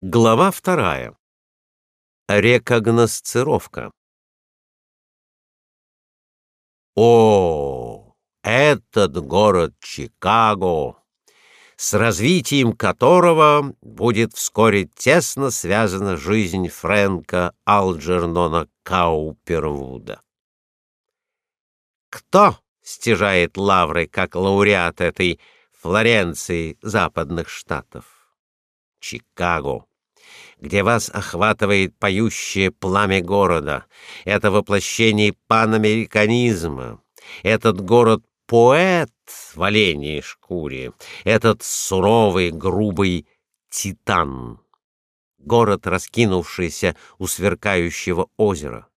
Глава вторая. Рекогносцировка. О, этот город Чикаго, с развитием которого будет вскоре тесно связана жизнь Фрэнка Алджернона Каупервуда. Кто стяжает лавры как лауреат этой Флоренции западных штатов? Чикаго, где вас охватывает поющее пламя города. Это воплощение панамериканизма. Этот город поэт в оленей шкуре. Этот суровый, грубый титан. Город, раскинувшийся у сверкающего озера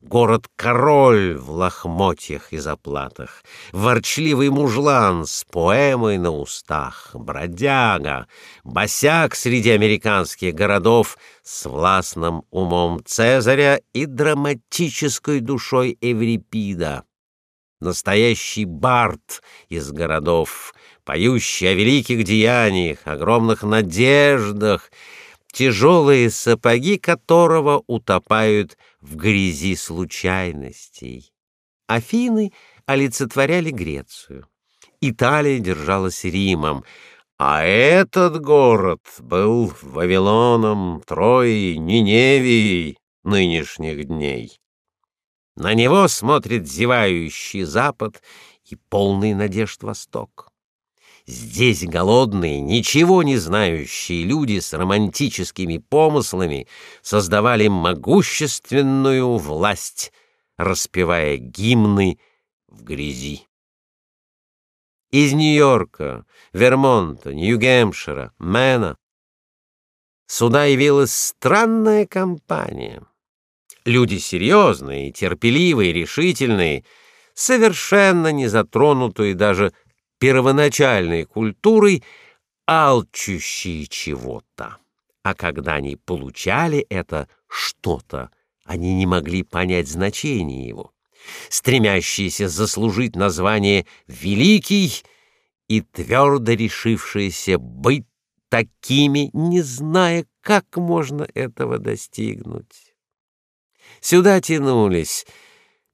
город-король в лохмотьях и заплатах, ворчливый мужлан с поэмой на устах, бродяга, босяк среди американских городов с властным умом Цезаря и драматической душой Эврипида, настоящий бард из городов, поющий о великих деяниях, огромных надеждах, тяжелые сапоги которого утопают в грязи случайностей. Афины олицетворяли Грецию. Италия держалась Римом, а этот город был Вавилоном, Троей, Ниневией нынешних дней. На него смотрит зевающий запад и полный надежд восток. Здесь голодные, ничего не знающие люди с романтическими помыслами создавали могущественную власть, распевая гимны в грязи. Из Нью-Йорка, Вермонта, Нью-Гэмпшира, Мэна сюда явилась странная компания. Люди серьезные, терпеливые, решительные, совершенно не затронутые даже первоначальной культурой, алчущие чего-то. А когда они получали это что-то, они не могли понять значения его, стремящиеся заслужить название «великий» и твердо решившиеся быть такими, не зная, как можно этого достигнуть. Сюда тянулись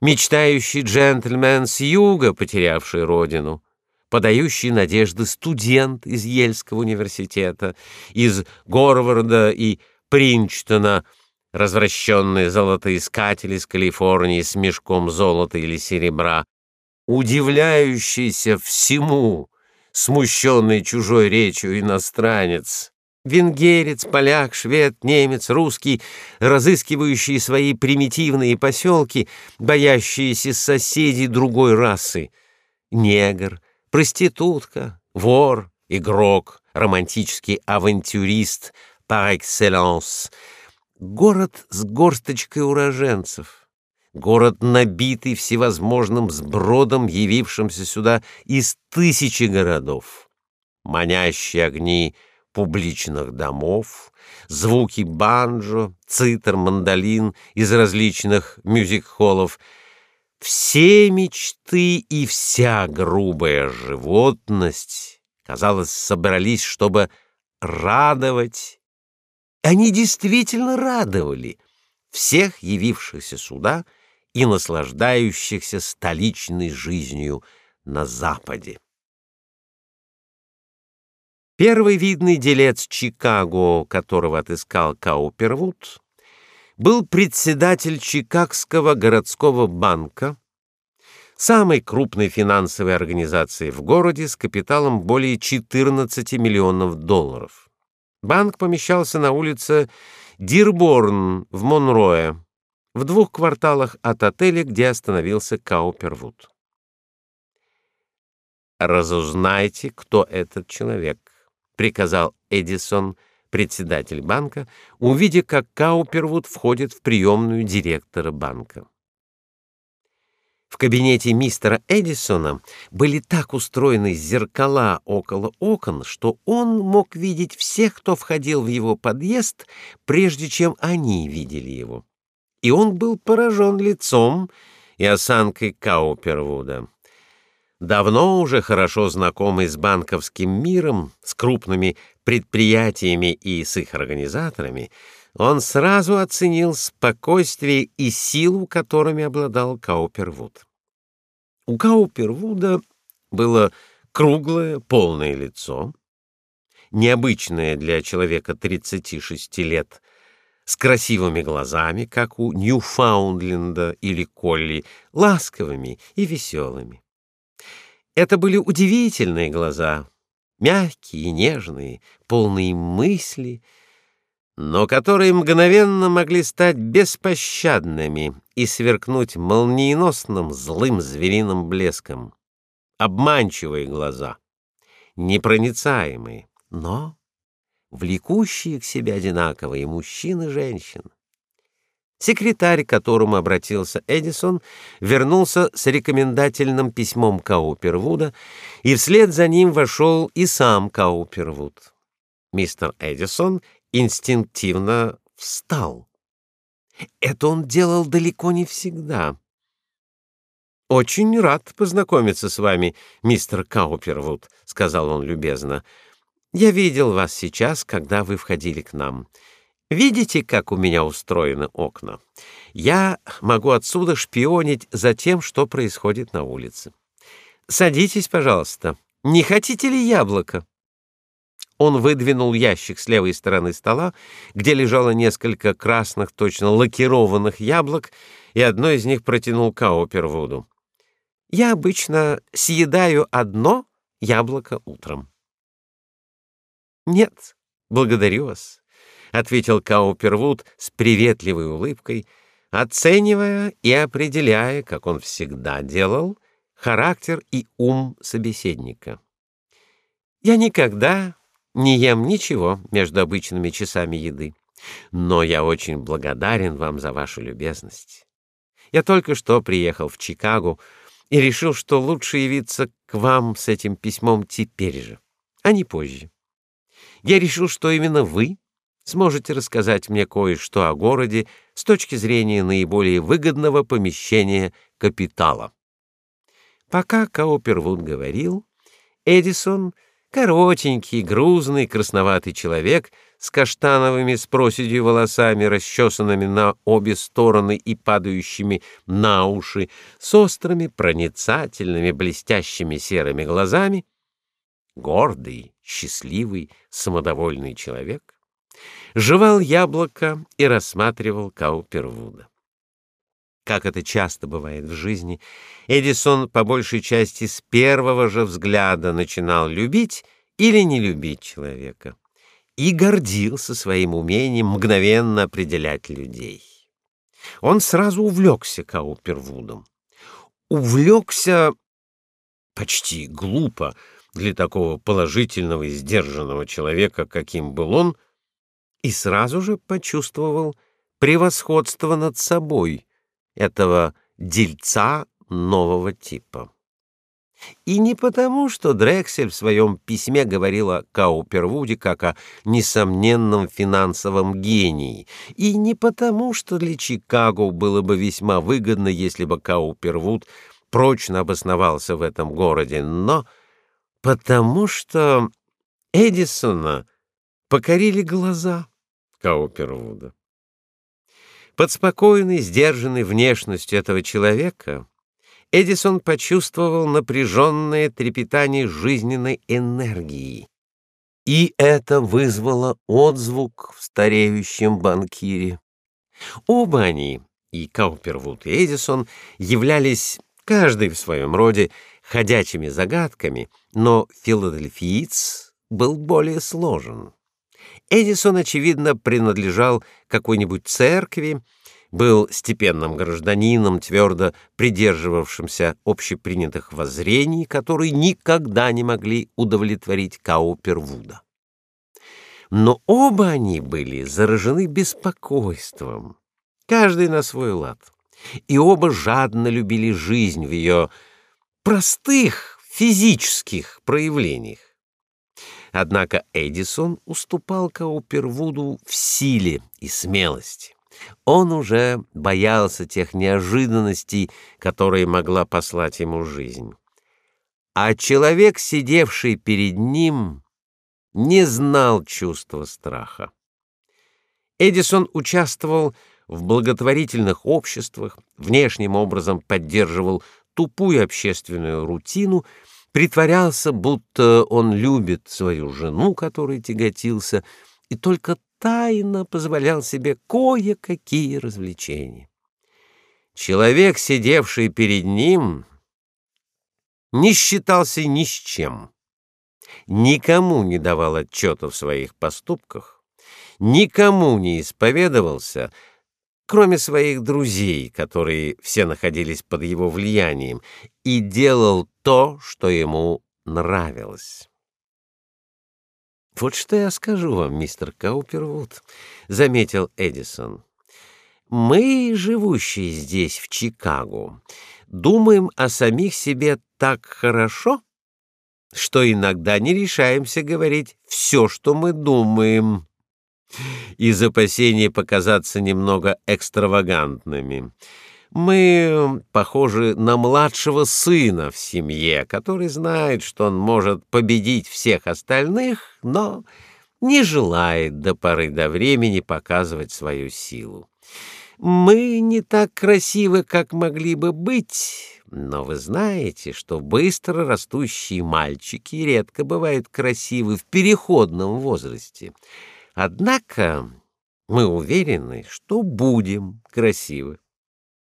мечтающий джентльмен с юга, потерявший родину, подающий надежды студент из Ельского университета, из Горварда и Принчтона, развращенный золотоискатель из Калифорнии с мешком золота или серебра, удивляющийся всему, смущенный чужой речью иностранец, венгерец, поляк, швед, немец, русский, разыскивающий свои примитивные поселки, боящиеся соседей другой расы, негр, проститутка, вор, игрок, романтический авантюрист par excellence. Город с горсточкой уроженцев. Город, набитый всевозможным сбродом, явившимся сюда из тысячи городов. Манящие огни публичных домов, звуки банджо, цитр, мандолин из различных мюзик-холлов — все мечты и вся грубая животность, казалось, собрались, чтобы радовать. Они действительно радовали всех явившихся сюда и наслаждающихся столичной жизнью на западе. Первый видный делец Чикаго, которого отыскал Каупервуд, был председатель Чикагского городского банка, самой крупной финансовой организации в городе с капиталом более 14 миллионов долларов. Банк помещался на улице Дирборн в Монроe, в двух кварталах от отеля, где остановился Каупервуд. Разузнайте, кто этот человек, приказал Эдисон председатель банка, увидя, как Каупервуд входит в приемную директора банка. В кабинете мистера Эдисона были так устроены зеркала около окон, что он мог видеть всех, кто входил в его подъезд, прежде чем они видели его. И он был поражен лицом и осанкой Каупервуда. Давно уже хорошо знакомый с банковским миром, с крупными предприятиями и с их организаторами, он сразу оценил спокойствие и силу, которыми обладал Каупервуд. У Каупервуда было круглое, полное лицо, необычное для человека 36 лет, с красивыми глазами, как у Ньюфаундленда или Колли, ласковыми и веселыми. Это были удивительные глаза, мягкие, нежные, полные мысли, но которые мгновенно могли стать беспощадными и сверкнуть молниеносным злым звериным блеском. Обманчивые глаза, непроницаемые, но влекущие к себе одинаково и мужчин и женщин. Секретарь, к которому обратился Эдисон, вернулся с рекомендательным письмом Каупервуда, и вслед за ним вошел и сам Каупервуд. Мистер Эдисон инстинктивно встал. Это он делал далеко не всегда. Очень рад познакомиться с вами, мистер Каупервуд, сказал он любезно. Я видел вас сейчас, когда вы входили к нам. Видите, как у меня устроены окна? Я могу отсюда шпионить за тем, что происходит на улице. Садитесь, пожалуйста. Не хотите ли яблоко? Он выдвинул ящик с левой стороны стола, где лежало несколько красных, точно лакированных яблок, и одно из них протянул Каупервуду. Я обычно съедаю одно яблоко утром. Нет, благодарю вас ответил Каупервуд с приветливой улыбкой, оценивая и определяя, как он всегда делал, характер и ум собеседника. Я никогда не ем ничего между обычными часами еды, но я очень благодарен вам за вашу любезность. Я только что приехал в Чикаго и решил, что лучше явиться к вам с этим письмом теперь же, а не позже. Я решил, что именно вы сможете рассказать мне кое-что о городе с точки зрения наиболее выгодного помещения капитала. Пока Каупервуд говорил, Эдисон, коротенький, грузный, красноватый человек с каштановыми с проседью волосами, расчесанными на обе стороны и падающими на уши, с острыми, проницательными, блестящими серыми глазами, гордый, счастливый, самодовольный человек, жевал яблоко и рассматривал Каупервуда. Как это часто бывает в жизни, Эдисон по большей части с первого же взгляда начинал любить или не любить человека и гордился своим умением мгновенно определять людей. Он сразу увлекся Каупервудом. Увлекся почти глупо для такого положительного и сдержанного человека, каким был он, и сразу же почувствовал превосходство над собой этого дельца нового типа. И не потому, что Дрексель в своем письме говорил о Каупервуде как о несомненном финансовом гении, и не потому, что для Чикаго было бы весьма выгодно, если бы Каупервуд прочно обосновался в этом городе, но потому что Эдисона покорили глаза. Каупервуда. Под спокойной, сдержанной внешностью этого человека Эдисон почувствовал напряженное трепетание жизненной энергии. И это вызвало отзвук в стареющем банкире. Оба они, и Каупервуд, и Эдисон, являлись каждый в своем роде ходячими загадками, но филадельфиец был более сложен. Эдисон, очевидно, принадлежал какой-нибудь церкви, был степенным гражданином, твердо придерживавшимся общепринятых воззрений, которые никогда не могли удовлетворить Каупервуда. Но оба они были заражены беспокойством, каждый на свой лад, и оба жадно любили жизнь в ее простых физических проявлениях. Однако Эдисон уступал Каупервуду в силе и смелости. Он уже боялся тех неожиданностей, которые могла послать ему жизнь. а человек, сидевший перед ним, не знал чувства страха. Эдисон участвовал в благотворительных обществах, внешним образом поддерживал тупую общественную рутину, притворялся, будто он любит свою жену, которой тяготился, и только тайно позволял себе кое-какие развлечения. Человек, сидевший перед ним, не считался ни с чем, никому не давал отчета в своих поступках, никому не исповедовался, кроме своих друзей, которые все находились под его влиянием, и делал то, что ему нравилось. Вот что я скажу вам, мистер Каупервуд, заметил Эдисон. Мы, живущие здесь в Чикаго, думаем о самих себе так хорошо, что иногда не решаемся говорить все, что мы думаем из опасения показаться немного экстравагантными. Мы похожи на младшего сына в семье, который знает, что он может победить всех остальных, но не желает до поры до времени показывать свою силу. Мы не так красивы, как могли бы быть, но вы знаете, что быстро растущие мальчики редко бывают красивы в переходном возрасте. Однако мы уверены, что будем красивы.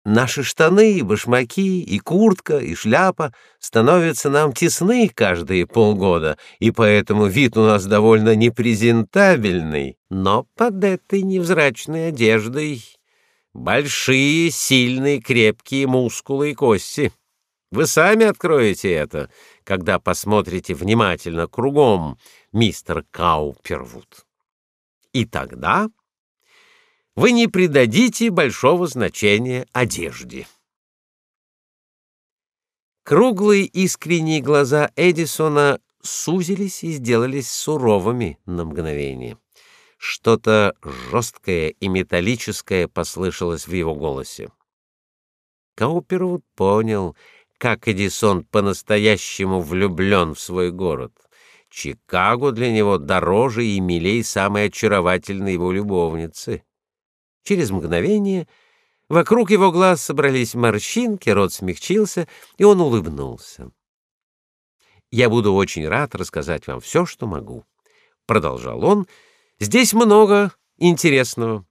Наши штаны, башмаки, и куртка, и шляпа становятся нам тесны каждые полгода, и поэтому вид у нас довольно непрезентабельный. Но под этой невзрачной одеждой большие, сильные, крепкие мускулы и кости. Вы сами откроете это, когда посмотрите внимательно кругом, мистер Каупервуд. И тогда вы не придадите большого значения одежде. Круглые искренние глаза Эдисона сузились и сделались суровыми на мгновение. Что-то жесткое и металлическое послышалось в его голосе. Каупервуд понял, как Эдисон по-настоящему влюблен в свой город. Чикаго для него дороже и милей самой очаровательной его любовницы. Через мгновение вокруг его глаз собрались морщинки, рот смягчился, и он улыбнулся. Я буду очень рад рассказать вам все, что могу, продолжал он. Здесь много интересного.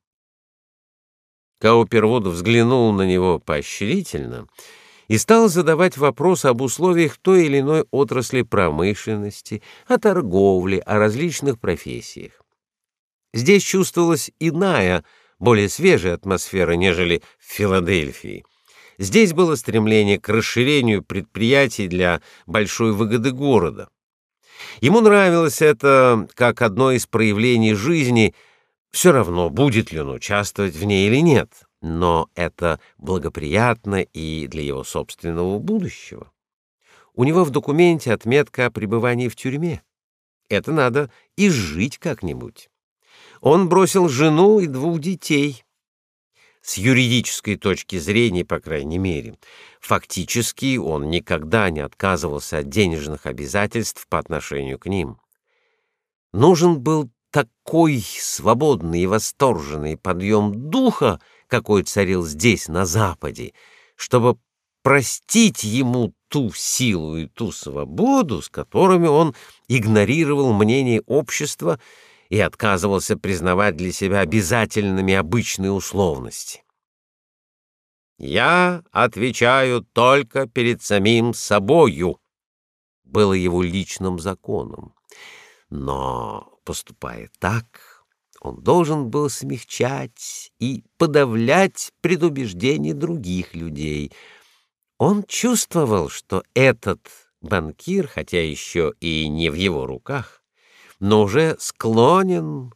Каупервуд взглянул на него поощрительно и стал задавать вопросы об условиях той или иной отрасли промышленности, о торговле, о различных профессиях. Здесь чувствовалась иная более свежая атмосфера, нежели в Филадельфии. Здесь было стремление к расширению предприятий для большой выгоды города. Ему нравилось это как одно из проявлений жизни, все равно будет ли он участвовать в ней или нет, но это благоприятно и для его собственного будущего. У него в документе отметка о пребывании в тюрьме. Это надо изжить как-нибудь. Он бросил жену и двух детей. С юридической точки зрения, по крайней мере, фактически он никогда не отказывался от денежных обязательств по отношению к ним. Нужен был такой свободный и восторженный подъем духа, какой царил здесь на западе, чтобы простить ему ту силу и ту свободу, с которыми он игнорировал мнение общества и отказывался признавать для себя обязательными обычные условности. Я отвечаю только перед самим собою, было его личным законом. Но поступая так, он должен был смягчать и подавлять предубеждения других людей. Он чувствовал, что этот банкир, хотя еще и не в его руках, но уже склонен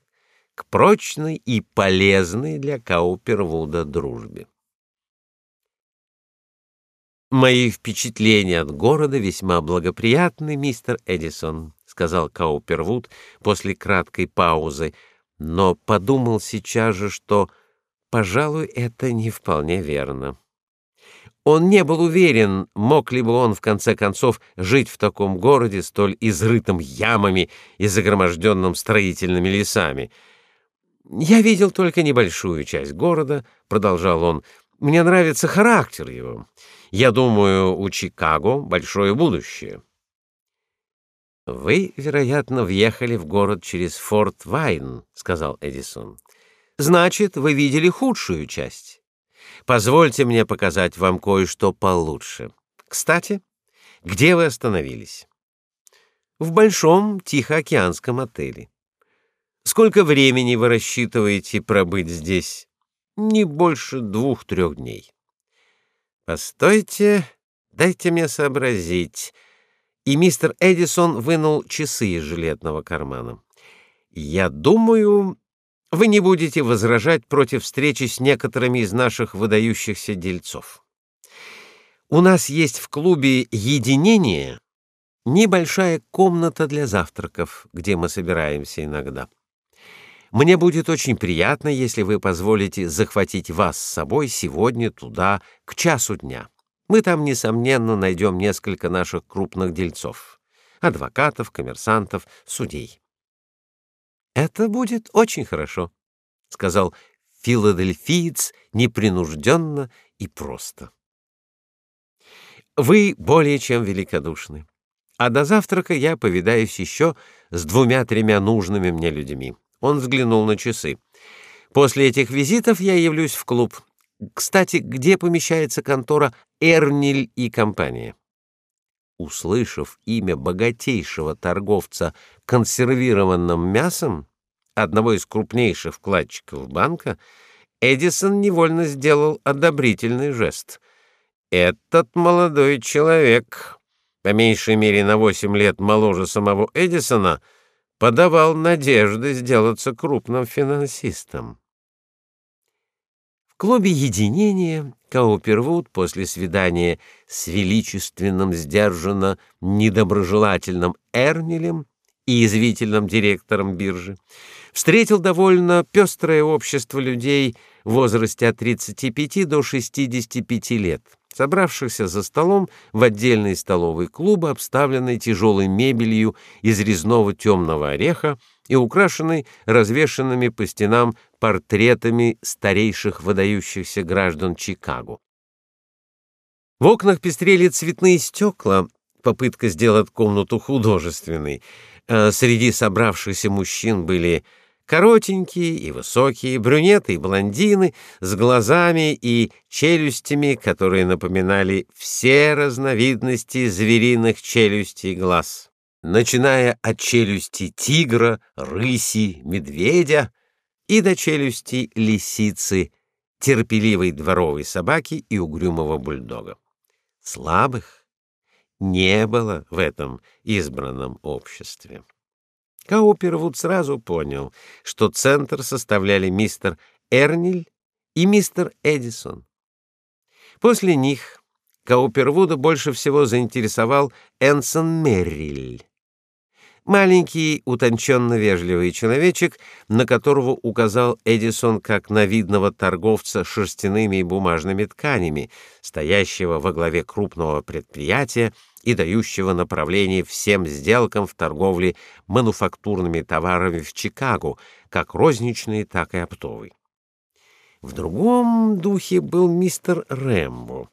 к прочной и полезной для Каупервуда дружбе. Мои впечатления от города весьма благоприятны, мистер Эдисон, сказал Каупервуд после краткой паузы, но подумал сейчас же, что, пожалуй, это не вполне верно. Он не был уверен, мог ли бы он в конце концов жить в таком городе, столь изрытом ямами и загроможденном строительными лесами. «Я видел только небольшую часть города», — продолжал он. «Мне нравится характер его. Я думаю, у Чикаго большое будущее». «Вы, вероятно, въехали в город через Форт Вайн», — сказал Эдисон. «Значит, вы видели худшую часть». Позвольте мне показать вам кое-что получше. Кстати, где вы остановились? В большом Тихоокеанском отеле. Сколько времени вы рассчитываете пробыть здесь? Не больше двух-трех дней. Постойте, дайте мне сообразить. И мистер Эдисон вынул часы из жилетного кармана. Я думаю, вы не будете возражать против встречи с некоторыми из наших выдающихся дельцов. У нас есть в клубе «Единение» небольшая комната для завтраков, где мы собираемся иногда. Мне будет очень приятно, если вы позволите захватить вас с собой сегодня туда к часу дня. Мы там, несомненно, найдем несколько наших крупных дельцов — адвокатов, коммерсантов, судей. Это будет очень хорошо, сказал филадельфиец непринужденно и просто. Вы более чем великодушны. А до завтрака я повидаюсь еще с двумя-тремя нужными мне людьми. Он взглянул на часы. После этих визитов я явлюсь в клуб. Кстати, где помещается контора Эрниль и компания? Услышав имя богатейшего торговца консервированным мясом, одного из крупнейших вкладчиков банка, Эдисон невольно сделал одобрительный жест. Этот молодой человек, по меньшей мере на восемь лет моложе самого Эдисона, подавал надежды сделаться крупным финансистом. Клубе единения Каупервуд после свидания с величественным, сдержанно недоброжелательным Эрнилем и извивительным директором биржи встретил довольно пестрое общество людей в возрасте от 35 до 65 лет, собравшихся за столом в отдельной столовой клуба, обставленной тяжелой мебелью из резного темного ореха и украшенной развешанными по стенам портретами старейших выдающихся граждан Чикаго. В окнах пестрели цветные стекла, попытка сделать комнату художественной. А среди собравшихся мужчин были коротенькие и высокие, брюнеты и блондины с глазами и челюстями, которые напоминали все разновидности звериных челюстей глаз, начиная от челюсти тигра, рыси, медведя и до челюсти лисицы, терпеливой дворовой собаки и угрюмого бульдога. Слабых не было в этом избранном обществе. Каупервуд сразу понял, что центр составляли мистер Эрниль и мистер Эдисон. После них Каупервуда больше всего заинтересовал Энсон Мерриль. Маленький, утонченно вежливый человечек, на которого указал Эдисон как на видного торговца шерстяными и бумажными тканями, стоящего во главе крупного предприятия и дающего направление всем сделкам в торговле мануфактурными товарами в Чикаго, как розничной, так и оптовой. В другом духе был мистер Рэмбо,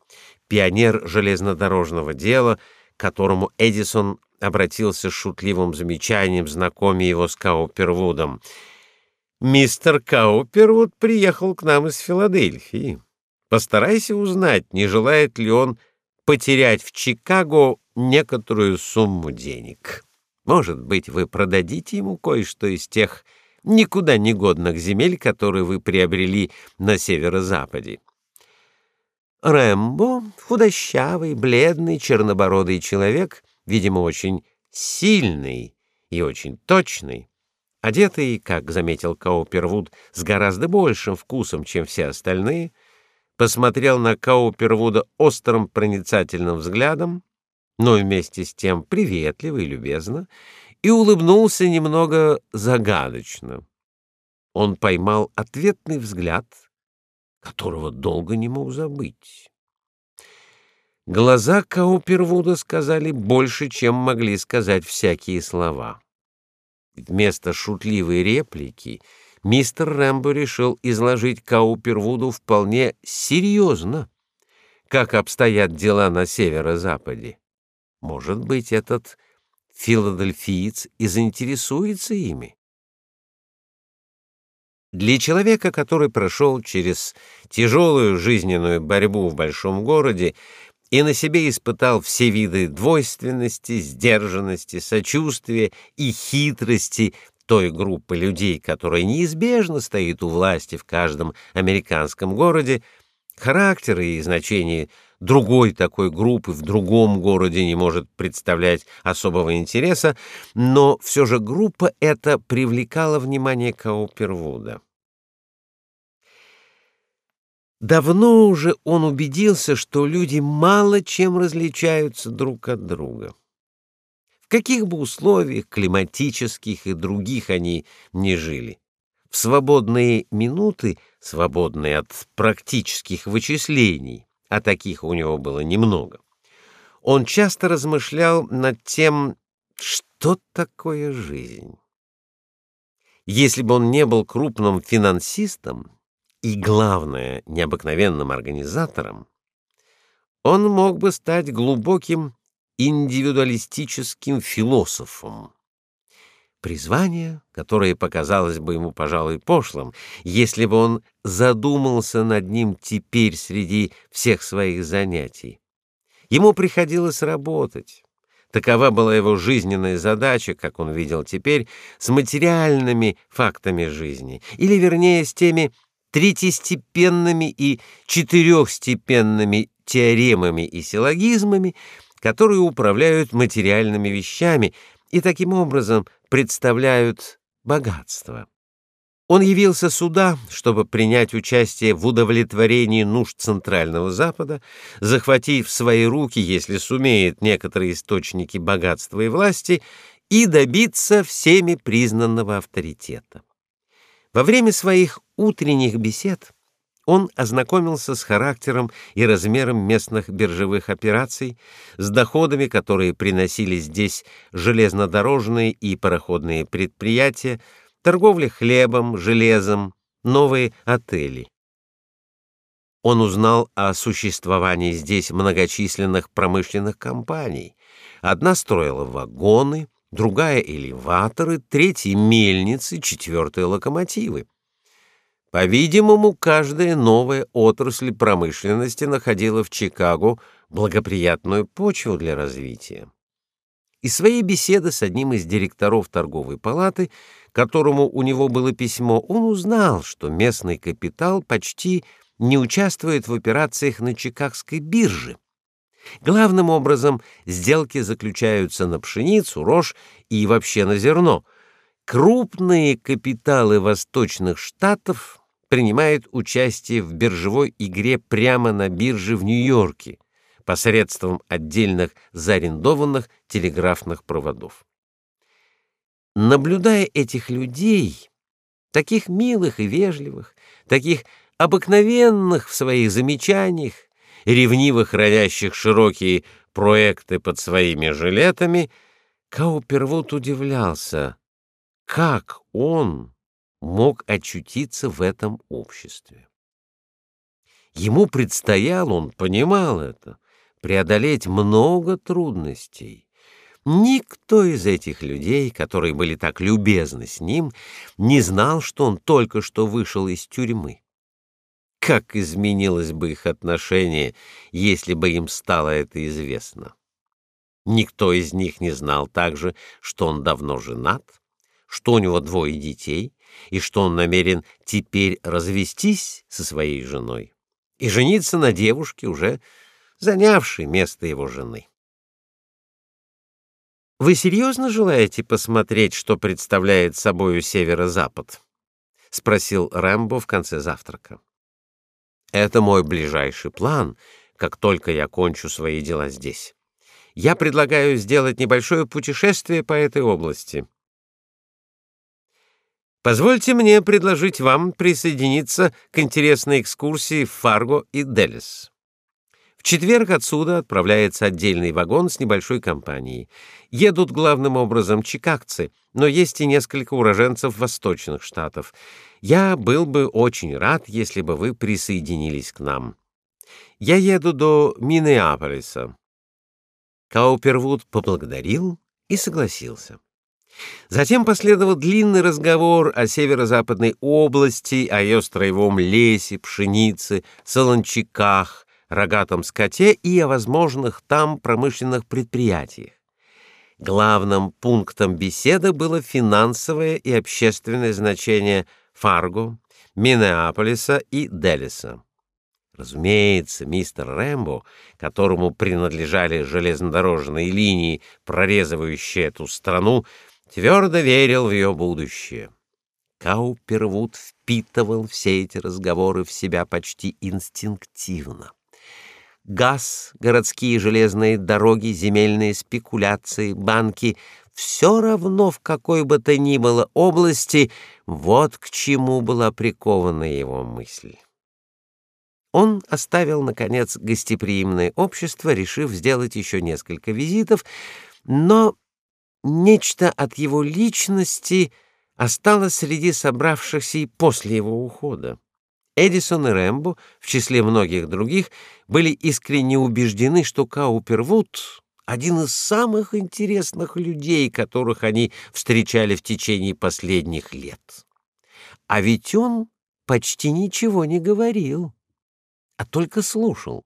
пионер железнодорожного дела, которому Эдисон обратился с шутливым замечанием, знакомя его с Каупервудом. «Мистер Каупервуд приехал к нам из Филадельфии. Постарайся узнать, не желает ли он потерять в Чикаго некоторую сумму денег. Может быть, вы продадите ему кое-что из тех никуда не годных земель, которые вы приобрели на северо-западе. Рэмбо, худощавый, бледный, чернобородый человек, видимо, очень сильный и очень точный, одетый, как заметил Каупервуд, с гораздо большим вкусом, чем все остальные, посмотрел на Каупервуда острым проницательным взглядом, но вместе с тем приветливо и любезно, и улыбнулся немного загадочно. Он поймал ответный взгляд, которого долго не мог забыть. Глаза Каупервуда сказали больше, чем могли сказать всякие слова. Вместо шутливой реплики мистер Рэмбо решил изложить Каупервуду вполне серьезно, как обстоят дела на северо-западе. Может быть, этот филадельфиец и заинтересуется ими. Для человека, который прошел через тяжелую жизненную борьбу в большом городе и на себе испытал все виды двойственности, сдержанности, сочувствия и хитрости той группы людей, которая неизбежно стоит у власти в каждом американском городе, характер и значение другой такой группы в другом городе не может представлять особого интереса, но все же группа эта привлекала внимание Каупервуда. Давно уже он убедился, что люди мало чем различаются друг от друга. В каких бы условиях климатических и других они не жили, в свободные минуты, свободные от практических вычислений, а таких у него было немного, он часто размышлял над тем, что такое жизнь. Если бы он не был крупным финансистом, и, главное, необыкновенным организатором, он мог бы стать глубоким индивидуалистическим философом. Призвание, которое показалось бы ему, пожалуй, пошлым, если бы он задумался над ним теперь среди всех своих занятий. Ему приходилось работать. Такова была его жизненная задача, как он видел теперь, с материальными фактами жизни, или вернее с теми третьестепенными и четырехстепенными теоремами и силлогизмами, которые управляют материальными вещами и таким образом представляют богатство. Он явился сюда, чтобы принять участие в удовлетворении нужд Центрального Запада, захватив в свои руки, если сумеет, некоторые источники богатства и власти и добиться всеми признанного авторитета. Во время своих утренних бесед он ознакомился с характером и размером местных биржевых операций, с доходами, которые приносили здесь железнодорожные и пароходные предприятия, торговля хлебом, железом, новые отели. Он узнал о существовании здесь многочисленных промышленных компаний. Одна строила вагоны, другая — элеваторы, третья — мельницы, четвертая — локомотивы. По-видимому, каждая новая отрасль промышленности находила в Чикаго благоприятную почву для развития. Из своей беседы с одним из директоров торговой палаты, которому у него было письмо, он узнал, что местный капитал почти не участвует в операциях на Чикагской бирже. Главным образом сделки заключаются на пшеницу, рожь и вообще на зерно. Крупные капиталы восточных штатов принимают участие в биржевой игре прямо на бирже в Нью-Йорке посредством отдельных заарендованных телеграфных проводов. Наблюдая этих людей, таких милых и вежливых, таких обыкновенных в своих замечаниях, ревниво хранящих широкие проекты под своими жилетами, Каупервуд удивлялся, как он мог очутиться в этом обществе. Ему предстояло, он понимал это, преодолеть много трудностей. Никто из этих людей, которые были так любезны с ним, не знал, что он только что вышел из тюрьмы. Как изменилось бы их отношение, если бы им стало это известно? Никто из них не знал также, что он давно женат, что у него двое детей и что он намерен теперь развестись со своей женой и жениться на девушке, уже занявшей место его жены. Вы серьезно желаете посмотреть, что представляет собою северо-запад? спросил Рэмбо в конце завтрака. Это мой ближайший план, как только я кончу свои дела здесь. Я предлагаю сделать небольшое путешествие по этой области. Позвольте мне предложить вам присоединиться к интересной экскурсии в Фарго и Делес. В четверг отсюда отправляется отдельный вагон с небольшой компанией. Едут главным образом чикагцы, но есть и несколько уроженцев восточных штатов. Я был бы очень рад, если бы вы присоединились к нам. Я еду до Миннеаполиса. Каупервуд поблагодарил и согласился. Затем последовал длинный разговор о северо-западной области, о ее строевом лесе, пшенице, солончаках, рогатом скоте и о возможных там промышленных предприятиях. Главным пунктом беседы было финансовое и общественное значение Фарго, Миннеаполиса и Делиса. Разумеется, мистер Рэмбо, которому принадлежали железнодорожные линии, прорезывающие эту страну, твердо верил в ее будущее. Каупервуд впитывал все эти разговоры в себя почти инстинктивно. Газ, городские железные дороги, земельные спекуляции, банки — все равно в какой бы то ни было области, вот к чему была прикована его мысль. Он оставил, наконец, гостеприимное общество, решив сделать еще несколько визитов, но нечто от его личности осталось среди собравшихся и после его ухода. Эдисон и Рэмбо, в числе многих других, были искренне убеждены, что Каупервуд — один из самых интересных людей, которых они встречали в течение последних лет. А ведь он почти ничего не говорил а только слушал.